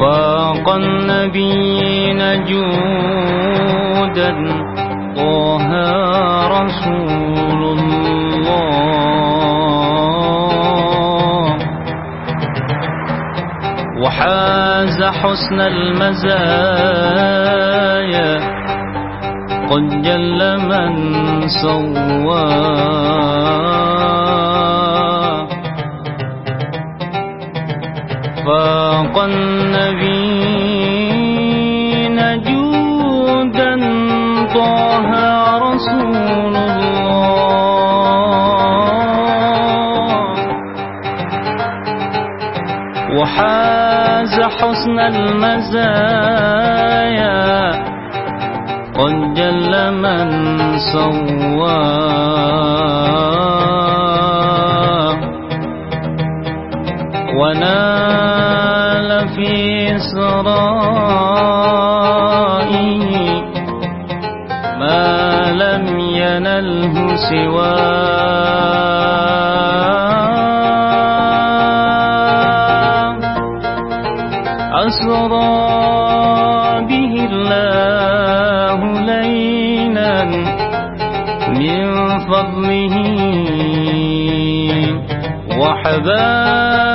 فاق النبيين جودا طه رسول الله. وحاز حسن المزايا قد جل من سواه فاق النبيين جودا طه رسول الله. وحاز حسن المزايا قد جل من سواه ونال في سرائه ما لم ينله سواه. أسرى به الله ليلا من فضله. وحباب